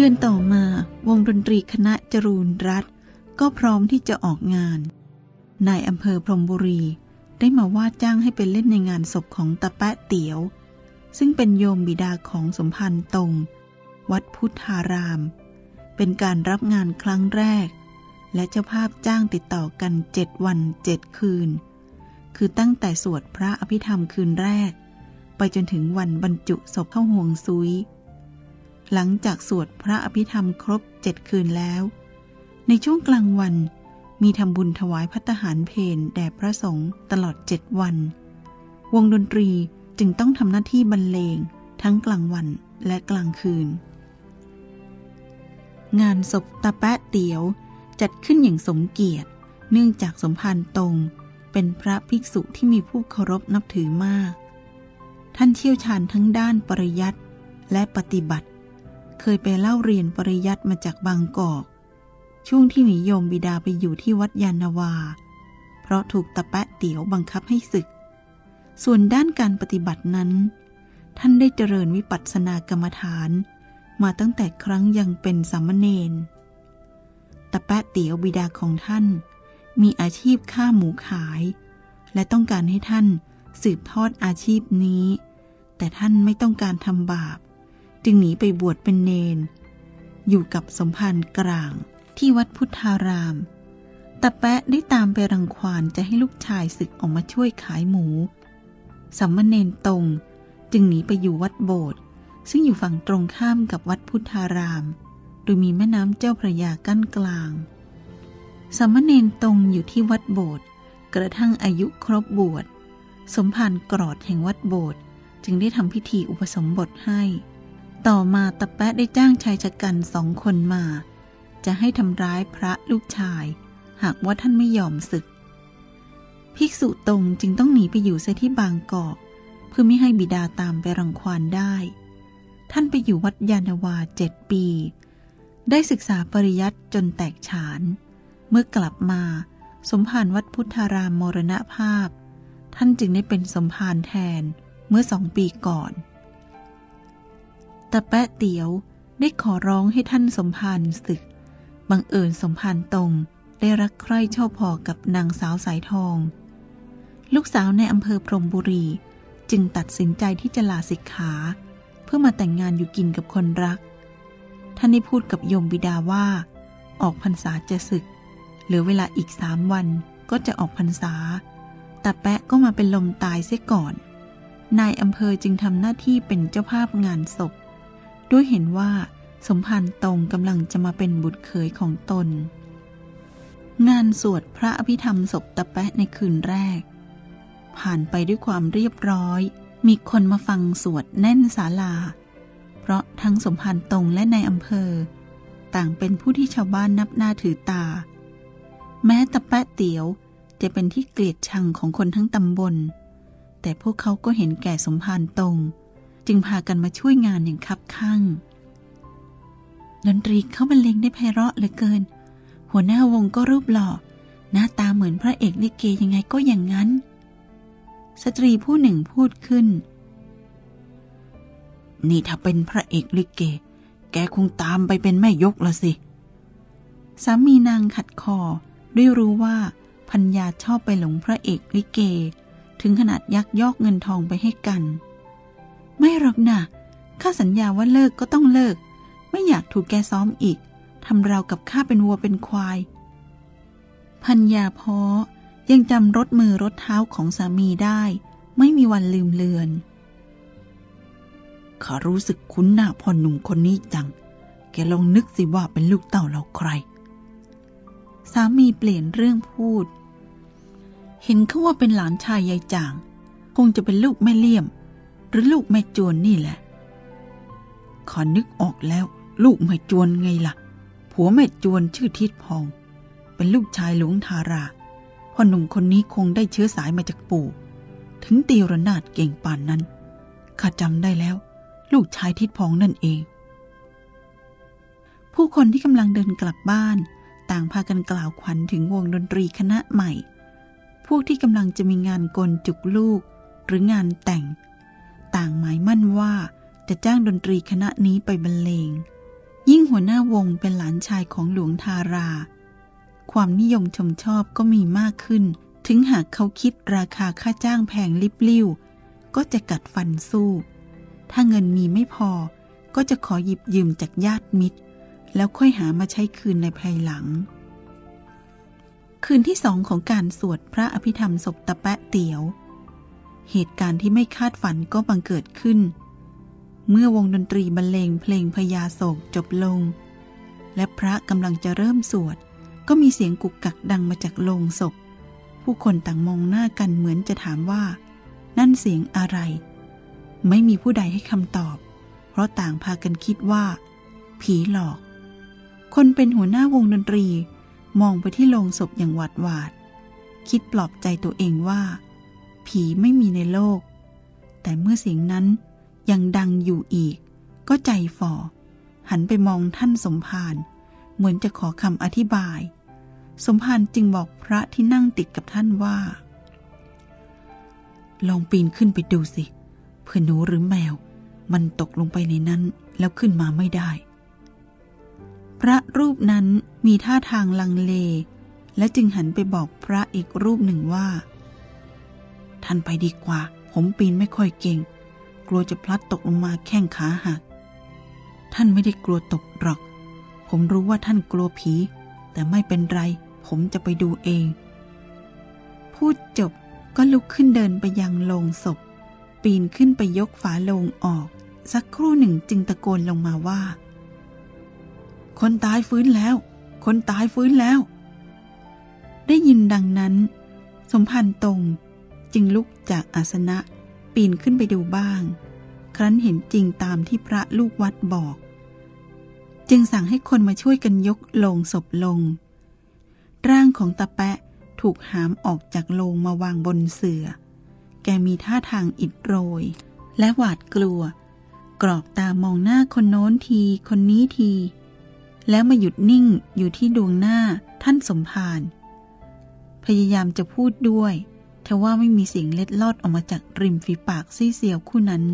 เดือนต่อมาวงดนตรีคณะจรูนรัฐ ก็พร้อมที่จะออกงาน นายอำเภอพรมบุรีได้มาว่าจ้างให้ไปเล่นในงานศพของตาแปะเตี๋ยว ซึ่งเป็นโยมบิดาของสมพันธ์ตรง วัดพุทธาราม เป็นการรับงานครั้งแรก และเจ้าภาพจ้างติดต่อกันเจ็ดวันเจ็ดคืน คือตั้งแต่สวดพระอภิธรรมคืนแรก ไปจนถึงวันบรรจุศพเข้าห่วงซุย หลังจากสวดพระอภิธรรมครบเจ็ดคืนแล้ว ในช่วงกลางวันมีทำบุญถวายพัตหารเพนแด่พระสงฆ์ตลอดเจ็ดวัน วงดนตรีจึงต้องทำหน้าที่บรรเลงทั้งกลางวันและกลางคืน งานศพตาแปะเตียวจัดขึ้นอย่างสมเกียรติ เนื่องจากสมภารตรงเป็นพระภิกษุที่มีผู้เคารพนับถือมาก ท่านเชี่ยวชาญทั้งด้านปริยัติและปฏิบัติ ยไปเล่าเรียนปริยัติมาจากบางกอก ช่วงที่นิยมบิดาไปอยู่ที่วัดยานนาวา เพราะถูกตะแปะเตี๋ยวบังคับให้ศึก ส่วนด้านการปฏิบัตินั้น ท่านได้เจริญวิปัสสนากรรมฐาน มาตั้งแต่ครั้งยังเป็นสามเณรตะแปะเตี๋ยวบิดาของท่าน มีอาชีพฆ่าหมูขาย และต้องการให้ท่านสืบทอดอาชีพนี้ แต่ท่านไม่ต้องการทำบาป จึงหนีไปบวชเป็นเนน อยู่กับสมภารกลางที่วัดพุทธาราม ตะแปะได้ตามไปรังควานจะให้ลูกชายศึกออกมาช่วยขายหมูสัมมเนนตรงจึงหนีไปอยู่วัดโบสถ์ซึ่งอยู่ฝั่งตรงข้ามกับวัดพุทธาราม โดยมีแม่น้ำเจ้าพระยากั้นกลางสัมมเนนตรงอยู่ที่วัดโบสถ์กระทั่งอายุครบบวชสมภารกรอดแห่งวัดโบสถ์จึงได้ทำพิธีอุปสมบทให้ ต่อมาตะแปะได้จ้างชายชะกันสองคนมา จะให้ทำร้ายพระลูกชาย หากว่าท่านไม่ยอมศึก ภิกษุตรงจึงต้องหนีไปอยู่เสียที่บางกอก เพื่อไม่ให้บิดาตามไปรังควานได้ ท่านไปอยู่วัดยานวาเจ็ดปี ได้ศึกษาปริยัติจนแตกฉาน เมื่อกลับมาสมภารวัดพุทธารามมรณภาพ ท่านจึงได้เป็นสมภารแทนเมื่อสองปีก่อน ตะแปะเตียวได้ขอร้องให้ท่านสมภารศึก บังเอิญสมภารตรงได้รักใคร่ชอบพอกับนางสาวสายทอง ลูกสาวในอำเภอพรมบุรีจึงตัดสินใจที่จะลาสิกขา เพื่อมาแต่งงานอยู่กินกับคนรัก ท่านได้พูดกับโยมบิดาว่า ออกพรรษาจะศึก เหลือเวลาอีกสามวันก็จะออกพรรษาตาแปะก็มาเป็นลมตายเสียก่อน นายอำเภอจึงทำหน้าที่เป็นเจ้าภาพงานศพ ด้วยเห็นว่าสมภารตรงกำลังจะมาเป็นบุตรเขยของตน งานสวดพระอภิธรรมศพตะแปะในคืนแรก ผ่านไปด้วยความเรียบร้อย มีคนมาฟังสวดแน่นศาลา เพราะทั้งสมภารตรงและในอำเภอ ต่างเป็นผู้ที่ชาวบ้านนับหน้าถือตา แม้ตะแปะเตี๋ยวจะเป็นที่เกลียดชังของคนทั้งตำบล แต่พวกเขาก็เห็นแก่สมภารตรง จึงพากันมาช่วยงานอย่างคับข้างดนตรีเขาบรรเลงได้ไพเราะเหลือเกิน หัวหน้าวงก็รูปหล่อ หน้าตาเหมือนพระเอกลิเกยังไงก็อย่างนั้น สตรีผู้หนึ่งพูดขึ้น นี่ถ้าเป็นพระเอกลิเก แกคงตามไปเป็นแม่ยกละสิ สามีนางขัดคอด้วยรู้ว่าพัญญาชอบไปหลงพระเอกลิเก ถึงขนาดยักยอกเงินทองไปให้กัน ไม่หรอกนะข้าสัญญาว่าเลิกก็ต้องเลิก ไม่อยากถูกแกซ้อมอีกทำเรากับข้าเป็นวัวเป็นควาย พัญญาพอยังจำรถมือรถเท้าของสามีได้ ไม่มีวันลืมเลือนข้ารู้สึกคุ้นหน้าพ่อหนุ่มคนนี้จัง แกลองนึกสิว่าเป็นลูกเต่าเราใคร สามีเปลี่ยนเรื่องพูด เห็นเขาว่าเป็นหลานชายยายจาง คงจะเป็นลูกแม่เลี่ยม หรือลูกแม่จวนนี่แหละข้านึกออกแล้ว ลูกแม่จวนไงล่ะ ผัวแม่จวนชื่อทิดพอง เป็นลูกชายหลวงทาราพ่อหนุ่มคนนี้คงได้เชื้อสายมาจากปู่ ถึงตีระนาดเก่งป่านนั้นข้าจำได้แล้ว ลูกชายทิดพองนั่นเอง ผู้คนที่กำลังเดินกลับบ้าน ต่างพากันกล่าวขวัญถึงวงดนตรีคณะใหม่ พวกที่กำลังจะมีงานกลจุกลูกหรืองานแต่งางหมายมั่นว่าจะจ้างดนตรีคณะนี้ไปบรรเลง ยิ่งหัวหน้าวงเป็นหลานชายของหลวงทารา ความนิยมชมชอบก็มีมากขึ้น ถึงหากเขาคิดราคาค่าจ้างแพงลิบลิ่ว ก็จะกัดฟันสู้ ถ้าเงินมีไม่พอ ก็จะขอหยิบยืมจากญาติมิตร แล้วค่อยหามาใช้คืนในภายหลัง คืนที่สองของการสวดพระอภิธรรมศพตะแปะเตียว เหตุการณ์ที่ไม่คาดฝันก็บังเกิดขึ้น เมื่อวงดนตรีบรรเลงเพลงพญาโศกจบลง และพระกำลังจะเริ่มสวด ก็มีเสียงกุกกักดังมาจากโลงศพ ผู้คนต่างมองหน้ากันเหมือนจะถามว่า นั่นเสียงอะไร ไม่มีผู้ใดให้คำตอบ เพราะต่างพากันคิดว่า ผีหลอก คนเป็นหัวหน้าวงดนตรีมองไปที่โลงศพอย่างหวาดหวาด คิดปลอบใจตัวเองว่า ผีไม่มีในโลก แต่เมื่อเสียงนั้นยังดังอยู่อีก ก็ใจฝ่อ หันไปมองท่านสมภารเหมือนจะขอคำอธิบาย สมภารจึงบอกพระที่นั่งติดกับท่านว่า ลองปีนขึ้นไปดูสิเพื่อหนูหรือแมว มันตกลงไปในนั้นแล้วขึ้นมาไม่ได้ พระรูปนั้นมีท่าทางลังเล และจึงหันไปบอกพระอีกรูปหนึ่งว่า ท่านไปดีกว่า ผมปีนไม่ค่อยเก่ง กลัวจะพลัดตกลงมาแข้งขาหัก ท่านไม่ได้กลัวตกหรอก ผมรู้ว่าท่านกลัวผี แต่ไม่เป็นไร ผมจะไปดูเอง พูดจบก็ลุกขึ้นเดินไปยังโลงศพ ปีนขึ้นไปยกฝาโลงออก สักครู่หนึ่งจึงตะโกนลงมาว่า คนตายฟื้นแล้ว คนตายฟื้นแล้ว ได้ยินดังนั้น สมพันธ์ตรง จึงลุกจากอาสนะปีนขึ้นไปดูบ้าง ครั้นเห็นจริงตามที่พระลูกวัดบอก จึงสั่งให้คนมาช่วยกันยกโลงศพลง ร่างของตาแปะถูกหามออกจากโลงมาวางบนเสือ่อ แกมีท่าทางอิดโรย และหวาดกลัว กรอกตามองหน้าคนโน้นที คนนี้ที แล้วมาหยุดนิ่งอยู่ที่ดวงหน้าท่านสมภารพยายามจะพูดด้วย ทว่าไม่มีเสียงเล็ดลอดออกมาจากริมฝีปากซี่เสียวคู่นั้น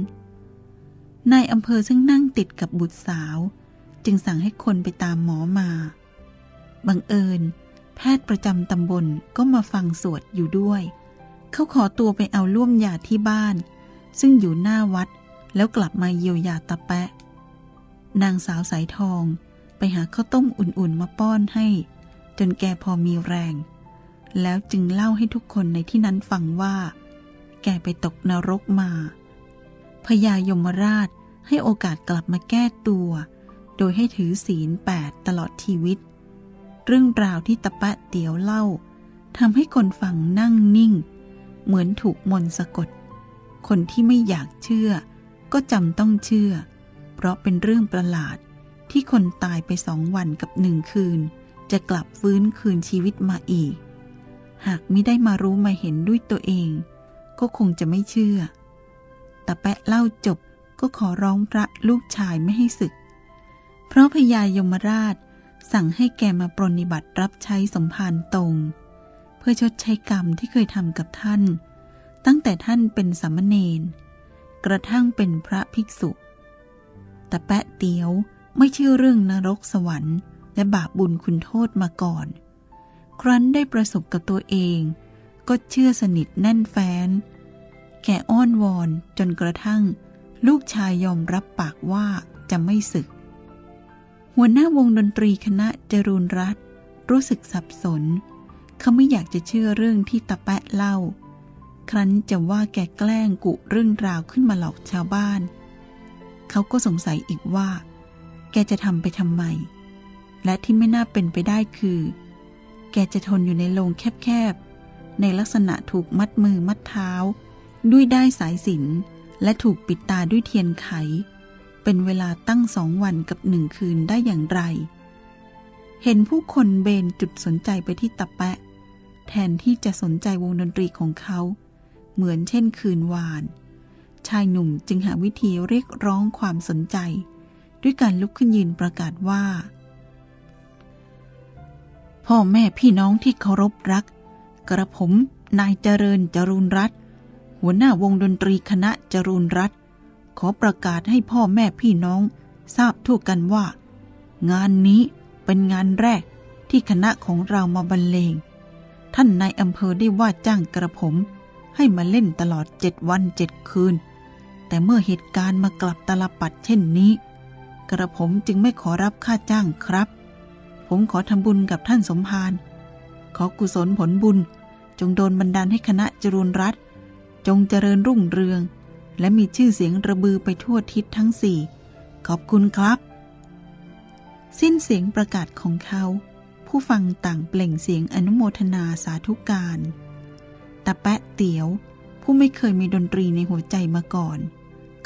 นายอำเภอซึ่งนั่งติดกับบุตรสาว จึงสั่งให้คนไปตามหมอมา บังเอิญ แพทย์ประจำตำบลก็มาฟังสวดอยู่ด้วย เขาขอตัวไปเอาล่วมยาที่บ้าน ซึ่งอยู่หน้าวัดแล้วกลับมาเยียวยาตะแปะ นางสาวสายทองไปหาข้าวต้มอุ่นๆมาป้อนให้ จนแกพอมีแรง แล้วจึงเล่าให้ทุกคนในที่นั้นฟังว่า แกไปตกนรกมา พญายมราชให้โอกาสกลับมาแก้ตัว โดยให้ถือศีลแปดตลอดชีวิต เรื่องราวที่ตะปะเตียวเล่าทำให้คนฟังนั่งนิ่ง เหมือนถูกมนสะกด คนที่ไม่อยากเชื่อ ก็จำต้องเชื่อ เพราะเป็นเรื่องประหลาดที่คนตายไปสองวันกับหนึ่งคืน จะกลับฟื้นคืนชีวิตมาอีก หากไมิได้มารู้มาเห็นด้วยตัวเอง ก็คงจะไม่เชื่อ แต่แปะเล่าจบก็ขอร้องพระลูกชายไม่ให้ศึก เพราะพญายมราชสั่งให้แกมาปรนิบัติรับใช้สมภารตรง เพื่อชดใช้กรรมที่เคยทำกับท่าน ตั้งแต่ท่านเป็นสามเณรกระทั่งเป็นพระภิกษุ แต่แปะเตียวไม่เชื่อเรื่องนรกสวรรค์ และบาปบุญคุณโทษมาก่อน ครั้นได้ประสบกับตัวเอง ก็เชื่อสนิทแน่นแฟ้น แกอ้อนวอนจนกระทั่ง ลูกชายยอมรับปากว่าจะไม่ศึก หัวหน้าวงดนตรีคณะจรูนรัตรู้สึกสับสน เขาไม่อยากจะเชื่อเรื่องที่ตะแปะเล่า ครั้นจะว่าแกแกล้งกุเรื่องราวขึ้นมาหลอกชาวบ้าน เขาก็สงสัยอีกว่า แกจะทำไปทำไม และที่ไม่น่าเป็นไปได้คือ แกจะทนอยู่ในโรงแคบๆ ในลักษณะถูกมัดมือมัดเท้า ด้วยได้สายสินและถูกปิดตาด้วยเทียนไข เป็นเวลาตั้งสองวันกับหนึ่งคืนได้อย่างไร เห็นผู้คนเบนจุดสนใจไปที่ตะแปะ แทนที่จะสนใจวงดนตรีของเขา เหมือนเช่นคืนวาน ชายหนุ่มจึงหาวิธีเรียกร้องความสนใจ ด้วยการลุกขึ้นยืนประกาศว่า พ่อแม่พี่น้องที่เคารพรัก กระผมนายเจริญจรูนรัตหัวหน้าวงดนตรีคณะจรูนรัตขอประกาศให้พ่อแม่พี่น้อง ทราบทั่วกันว่า งานนี้เป็นงานแรกที่คณะของเรามาบรรเลง ท่านนายอำเภอได้ว่าจ้างกระผม ให้มาเล่นตลอดเจ็ดวันเจ็ดคืน แต่เมื่อเหตุการณ์มากลับตลปัดเช่นนี้ กระผมจึงไม่ขอรับค่าจ้างครับ ผมขอทำบุญกับท่านสมภาร ขอกุศลผลบุญ จงโดนบันดาลให้คณะจรูนรัฐจงเจริญรุ่งเรือง และมีชื่อเสียงระบือไปทั่วทิศทั้งสี่ ขอบคุณครับ สิ้นเสียงประกาศของเขา ผู้ฟังต่างเปล่งเสียงอนุโมทนาสาธุการตาแปะเตี๋ยว ผู้ไม่เคยมีดนตรีในหัวใจมาก่อน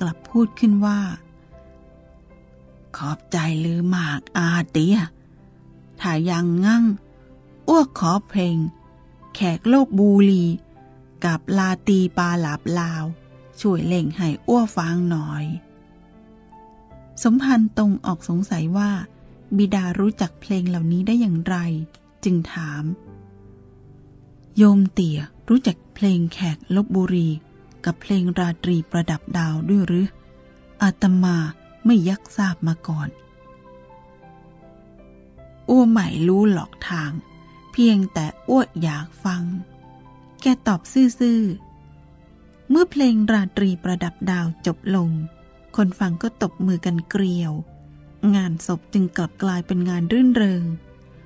กลับพูดขึ้นว่า ขอบใจลือมากอาเตีย ถ้ายังงั้ง อ้วกขอเพลง แขกโลกบูลี กับลาตีปาหลาบลาว ช่วยเล่งให้อ้วฟังหน่อย สมพันธ์ตรงออกสงสัยว่า บิดารู้จักเพลงเหล่านี้ได้อย่างไร จึงถาม โยมเตี่ยรู้จักเพลงแขกลบบุรี กับเพลงราตรีประดับดาวด้วยหรืออาตมาไม่ยักทราบมาก่อน อ้วใหม่รู้หลอกทาง เพียงแต่อ้วอยากฟัง แกตอบซื่อๆ เมื่อเพลงราตรีประดับดาวจบลง คนฟังก็ตบมือกันเกลียว งานศพจึงกลับกลายเป็นงานรื่นเริง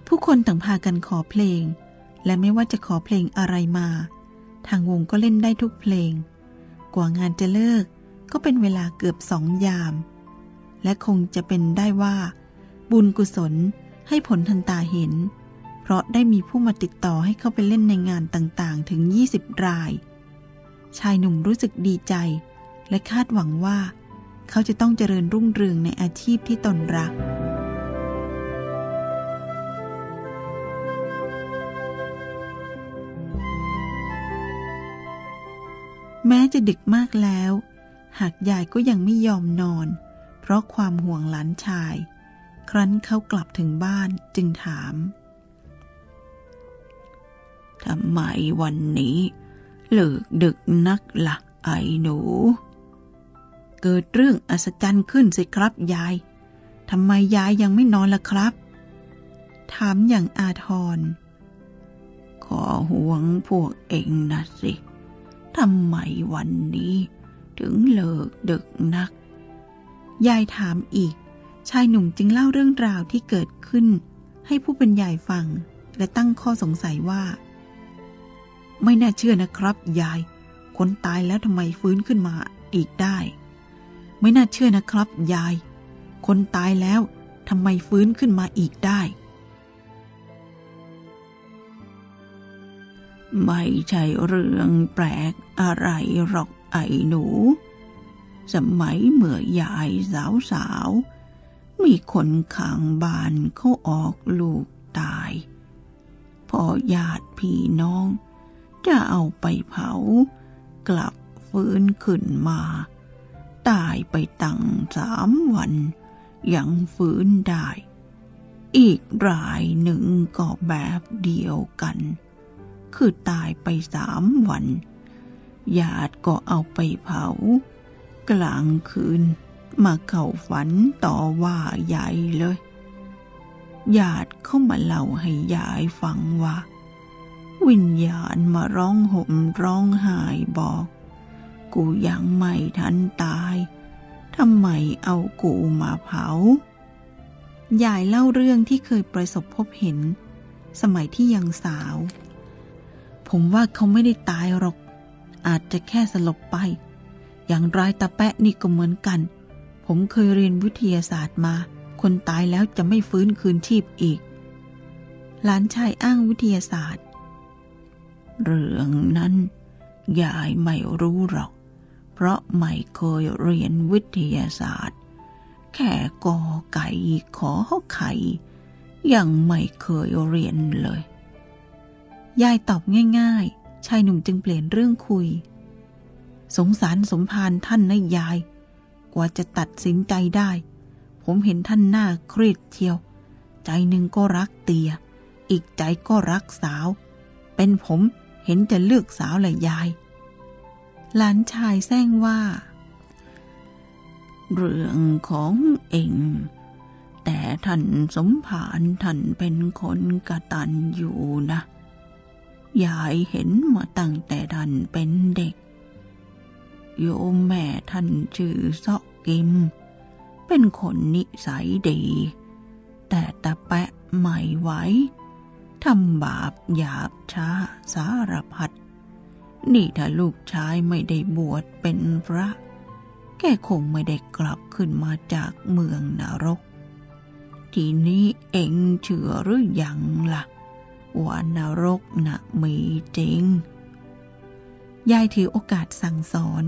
ผู้คนต่างพากันขอเพลง และไม่ว่าจะขอเพลงอะไรมา ทางวงก็เล่นได้ทุกเพลง กว่างานจะเลิกก็เป็นเวลาเกือบสองยาม และคงจะเป็นได้ว่า บุญกุศล ให้ผลทันตาเห็น เพราะได้มีผู้มาติดต่อให้เข้าไปเล่นในงานต่างๆ ถึง 20 ราย ชายหนุ่มรู้สึกดีใจ และคาดหวังว่า เขาจะต้องเจริญรุ่งเรืองในอาชีพที่ตนรักแม้จะดึกมากแล้ว หากยายก็ยังไม่ยอมนอน เพราะความห่วงหลานชาย ครั้นเขากลับถึงบ้านจึงถามทำไมวันนี้เลิกดึกนักละ่ะไอ้หนู เกิดเรื่องอัศจรรย์ขึ้นสิครับยายทำไมยายยังไม่นอนล่ะครับ ถามอย่างอาทร ขอห่วงพวกเองนะสิทำไมวันนี้ ถึงเลิกดึกนัก ยายถามอีก ชายหนุ่มจึงเล่าเรื่องราวที่เกิดขึ้น ให้ผู้เป็นยายฟัง และตั้งข้อสงสัยว่า ไม่น่าเชื่อนะครับ ยาย คนตายแล้วทำไมฟื้นขึ้นมาอีกได้ ไม่น่าเชื่อนะครับ ยาย คนตายแล้วทำไมฟื้นขึ้นมาอีกได้ ไม่ใช่เรื่องแปลกอะไรหรอกไอ้หนู สมัยเมื่อยายสาวสาวๆ มีคนข้างบ้านเขาออกลูกตาย พอญาติพี่น้อง จะเอาไปเผากลับฟื้นขึ้นมา ตายไปตั้งสามวัน ยังฟื้นได้ อีกรายหนึ่งก็แบบเดียวกัน คือตายไปสามวันญาติก็เอาไปเผากลางคืน มาเข้าฝันต่อว่ายายเลย ญาติเข้ามาเล่าให้ยายฟังว่า วิญญาณมาร้องห่มร้องไห้บอก กูยังไม่ทันตายทำไมเอากูมาเผายายเล่าเรื่องที่เคยประสบพบเห็น สมัยที่ยังสาว ผมว่าเขาไม่ได้ตายหรอก อาจจะแค่สลบไป อย่างรายตาแปะนี่ก็เหมือนกัน ผมเคยเรียนวิทยาศาสตร์มา คนตายแล้วจะไม่ฟื้นคืนชีพอีก หลานชายอ้างวิทยาศาสตร์ เรื่องนั้นยายไม่รู้หรอก เพราะไม่เคยเรียนวิทยาศาสตร์ แค่กอไก่ขอไข่ยังไม่เคยเรียนเลย ยายตอบง่าย ๆ ชายหนุ่มจึงเปลี่ยนเรื่องคุย สงสารสมภารท่านนะยาย กว่าจะตัดสินใจได้ ผมเห็นท่านหน้าเครียดเชียว ใจหนึ่งก็รักเตีย อีกใจก็รักสาว เป็นผมเห็นจะเลือกสาวแหละยาย หลานชายแซงว่า เรื่องของเองแต่ท่านสมผานท่านเป็นคนกระตันอยู่นะ ยายเห็นมาตั้งแต่ท่านเป็นเด็ก โยมแม่ท่านชื่อซอกกิม เป็นคนนิสัยดี แต่ตะแปะไม่ไหวทำบาปหยาบช้าสารพัดนี่ถ้าลูกชายไม่ได้บวชเป็นพระ แกคงไม่ได้กลับขึ้นมาจากเมืองนรก ทีนี้เอ็งเชื่อหรืออยังละ่ะว่านรกนะมีจริง ยายถือโอกาสสั่งสอน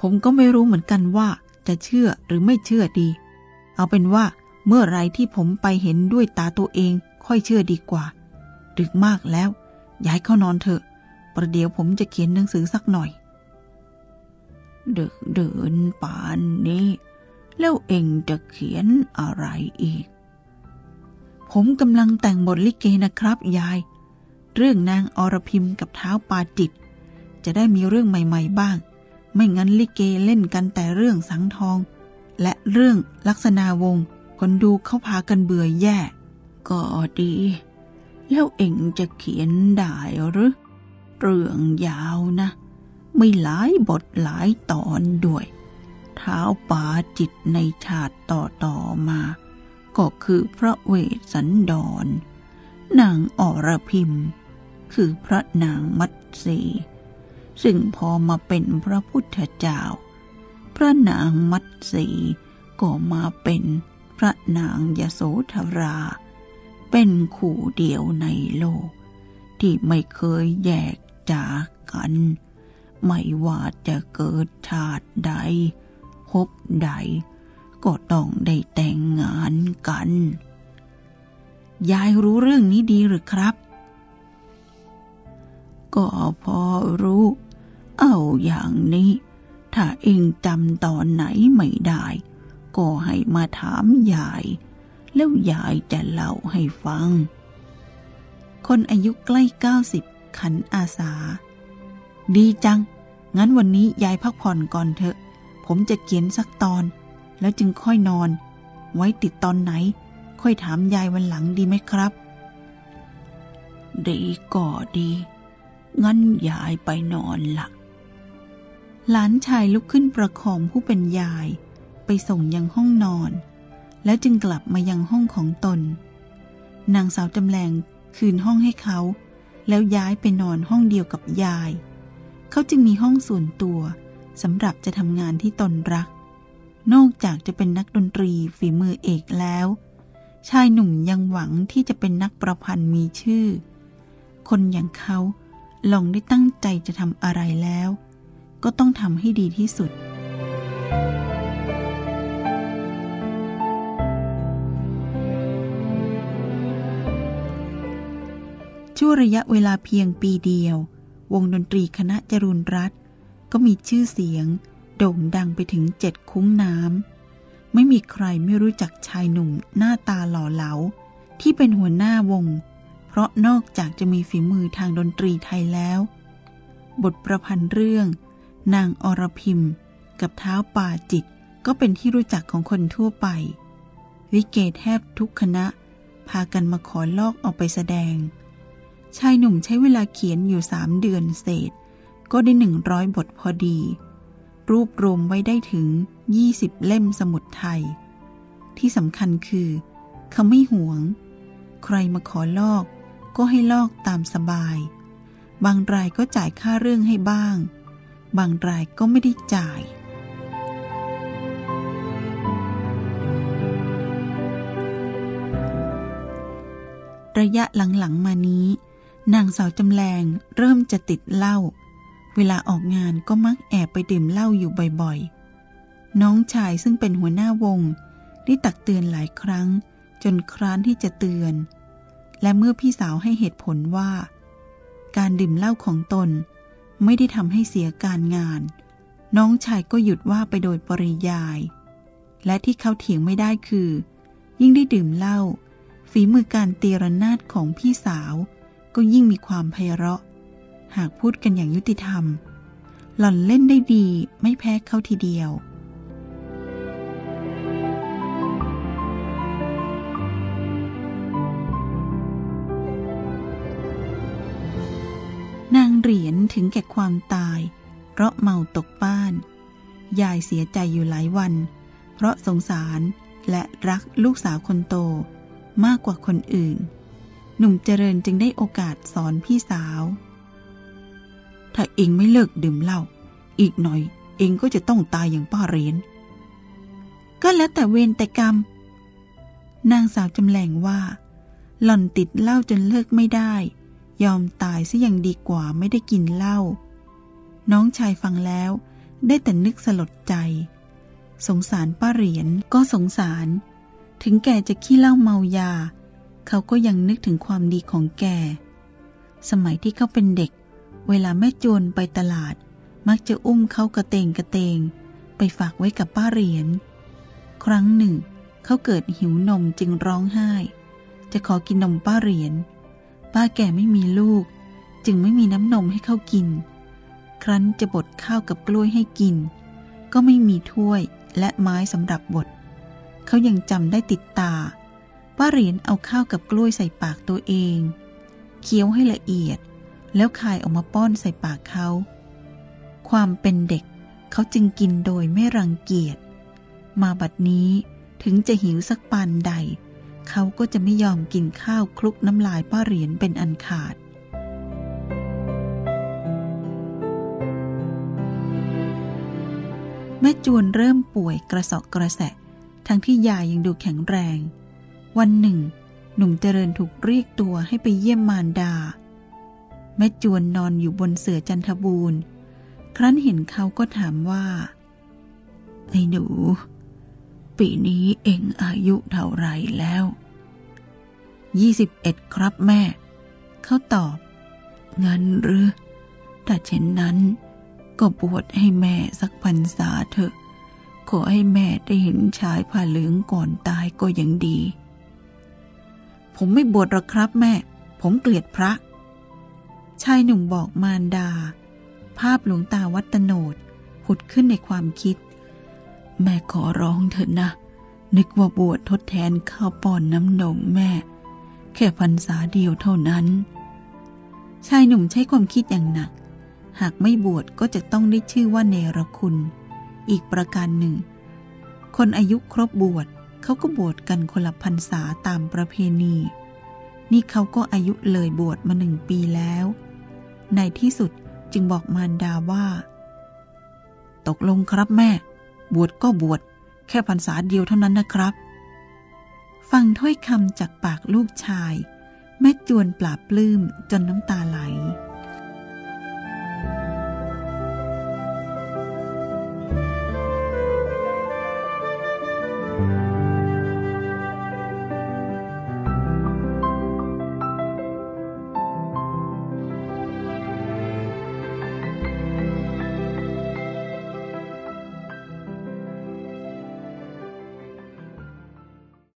ผมก็ไม่รู้เหมือนกันว่าจะเชื่อหรือไม่เชื่อดี เอาเป็นว่าเมื่อไรที่ผมไปเห็นด้วยตาตัวเองค่อยเชื่อดีกว่า ดึกมากแล้ว ย้ายเข้านอนเถอะ ประเดี๋ยวผมจะเขียนหนังสือสักหน่อย ดึกเดินป่านนี้ แล้วเองจะเขียนอะไรอีก ผมกำลังแต่งบทลิเกนะครับยาย เรื่องนางอรพิมกับเท้าปาจิต จะได้มีเรื่องใหม่ ๆ บ้าง ไม่งั้นลิเกเล่นกันแต่เรื่องสังทอง และเรื่องลักษณาวงศ์คนดูเขาพากันเบื่อแย่ ก็ดี แล้วเอ็งจะเขียนได้หรือเรื่องยาวนะไม่หลายบทหลายตอนด้วย เท้าป่าจิตในชาติต่อต่อมา ก็คือพระเวสสันดรนางอรพิม คือพระนางมัตสี ซึ่งพอมาเป็นพระพุทธเจ้า พระนางมัตสีก็มาเป็นพระนางยโสธรา เป็นคู่เดียวในโลก ที่ไม่เคยแยกจากกัน ไม่ว่าจะเกิดชาติใดพบใด ก็ต้องได้แต่งงานกัน ยายรู้เรื่องนี้ดีหรือครับ ก็พอรู้ เอาอย่างนี้ ถ้าเองจำตอนไหนไม่ได้ ก็ให้มาถามยาย แล้วยายจะเล่าให้ฟัง คนอายุใกล้เก้าสิบขันอาสา ดีจัง งั้นวันนี้ยายพักผ่อนก่อนเถอะ ผมจะเขียนสักตอน แล้วจึงค่อยนอน ไว้ติดตอนไหน ค่อยถามยายวันหลังดีไหมครับ ดีก็ดี งั้นยายไปนอนละหลานชายลุกขึ้นประคองผู้เป็นยาย ไปส่งยังห้องนอน แล้วจึงกลับมายังห้องของตน นางสาวจำแรงคืนห้องให้เขา แล้วย้ายไปนอนห้องเดียวกับยาย เขาจึงมีห้องส่วนตัวสำหรับจะทำงานที่ตนรัก นอกจากจะเป็นนักดนตรีฝีมือเอกแล้ว ชายหนุ่มยังหวังที่จะเป็นนักประพันธ์มีชื่อ คนอย่างเขา ลองได้ตั้งใจจะทำอะไรแล้ว ก็ต้องทำให้ดีที่สุด ช่วระยะเวลาเพียงปีเดียว วงดนตรีคณะจรุนรัตก็มีชื่อเสียง โด่งดังไปถึงเจ็ดคุ้งน้ำไม่มีใครไม่รู้จักชายหนุ่มหน้าตาหล่อเหลา ที่เป็นหัวหน้าวง ราะนอกจากจะมีฝีมือทางดนตรีไทยแล้ว บทประพันธ์เรื่อง นางอรพิมกับเท้าป่าจิตก็เป็นที่รู้จักของคนทั่วไป ลิเกแทบทุกคณะ พากันมาขอลอกออกไปแสดง ชายหนุ่มใช้เวลาเขียนอยู่สามเดือนเศษ ก็ได้หนึ่งร้อยบทพอดีรูปรวมไว้ได้ถึงยี่สิบเล่มสมุดไทย ที่สำคัญคือ เขาไม่หวง ใครมาขอลอก ก็ให้ลอกตามสบาย บางรายก็จ่ายค่าเรื่องให้บ้าง บางรายก็ไม่ได้จ่ายระยะหลังๆมานี้ นางสาวจำแรงเริ่มจะติดเหล้าเวลาออกงานก็มักแอบไปดื่มเหล้าอยู่บ่อยๆ น้องชายซึ่งเป็นหัวหน้าวง ได้ตักเตือนหลายครั้ง จนคร้านที่จะเตือน และเมื่อพี่สาวให้เหตุผลว่า การดื่มเหล้าของตนไม่ได้ทำให้เสียการงาน น้องชายก็หยุดว่าไปโดยปริยาย และที่เขาเถียงไม่ได้คือ ยิ่งได้ดื่มเหล้าฝีมือการตีระนาดของพี่สาว ก็ยิ่งมีความไพเราะ หากพูดกันอย่างยุติธรรม หล่อนเล่นได้ดีไม่แพ้เขาทีเดียว ถึงแก่ความตาย เพราะเมาตกบ้าน ยายเสียใจอยู่หลายวัน เพราะสงสารและรักลูกสาวคนโตมากกว่าคนอื่น หนุ่มเจริญจึงได้โอกาสสอนพี่สาว ถ้าเองไม่เลิกดื่มเหล้าอีกหน่อยเองก็จะต้องตายอย่างป้าเรียนก็แล้วแต่เวรแต่กรรม นางสาวจำแรงว่า หล่อนติดเหล้าจนเลิกไม่ได้ ยอมตายซะยังดีกว่าไม่ได้กินเหล้า น้องชายฟังแล้วได้แต่นึกสลดใจ สงสารป้าเหรียญก็สงสาร ถึงแกจะขี้เหล้าเมายา เขาก็ยังนึกถึงความดีของแก สมัยที่เขาเป็นเด็ก เวลาแม่จวนไปตลาด มักจะอุ้มเขากระเตงกระเตง ไปฝากไว้กับป้าเหรียญ ครั้งหนึ่ง เขาเกิดหิวนมจึงร้องไห้ จะขอกินนมป้าเหรียญ ป้าแก่ไม่มีลูก จึงไม่มีน้ำนมให้เขากิน ครั้นจะบดข้าวกับกล้วยให้กิน ก็ไม่มีถ้วยและไม้สำหรับบดเขายังจำได้ติดตา ป้าเหรียญเอาข้าวกับกล้วยใส่ปากตัวเอง เคี้ยวให้ละเอียด แล้วคายออกมาป้อนใส่ปากเขา ความเป็นเด็กเขาจึงกินโดยไม่รังเกียจ มาบัดนี้ถึงจะหิวสักปานใด เขาก็จะไม่ยอมกินข้าวคลุกน้ำลายป้าเหรียญเป็นอันขาด แม่จวนเริ่มป่วยกระสอบกระแสะ ทั้งที่ยายยังดูแข็งแรง วันหนึ่ง หนุ่มเจริญถูกเรียกตัวให้ไปเยี่ยมมารดา แม่จวนนอนอยู่บนเสื่อจันทบูรณ์ ครั้นเห็นเขาก็ถามว่า ไอ้หนู ปีนี้เอ็งอายุเท่าไรแล้วยี่สิบเอ็ดครับแม่ เขาตอบ งั้นหรือ ถ้าเช่นนั้นก็บวชให้แม่สักพรรษาเถอะ ขอให้แม่ได้เห็นชายผ้าเหลืองก่อนตายก็ยังดี ผมไม่บวชหรอกครับแม่ ผมเกลียดพระ ชายหนุ่มบอกมารดา ภาพหลวงตาวัตโนดผุดขึ้นในความคิด แม่ขอร้องเถอะนะ นึกว่าบวชทดแทนข้าวป้อนน้ำนมแม่ แค่พรรษาเดียวเท่านั้น ชายหนุ่มใช้ความคิดอย่างหนัก หากไม่บวชก็จะต้องได้ชื่อว่าเนรคุณ อีกประการหนึ่ง คนอายุครบบวชเขาก็บวชกันคนละพรรษาตามประเพณี นี่เขาก็อายุเลยบวชมาหนึ่งปีแล้ว ในที่สุดจึงบอกมารดาว่า ตกลงครับแม่ บวชก็บวชแค่พรรษาเดียวเท่านั้นนะครับ ฟังถ้อยคำจากปากลูกชาย แม่จวนปราบปลื้มจนน้ำตาไหล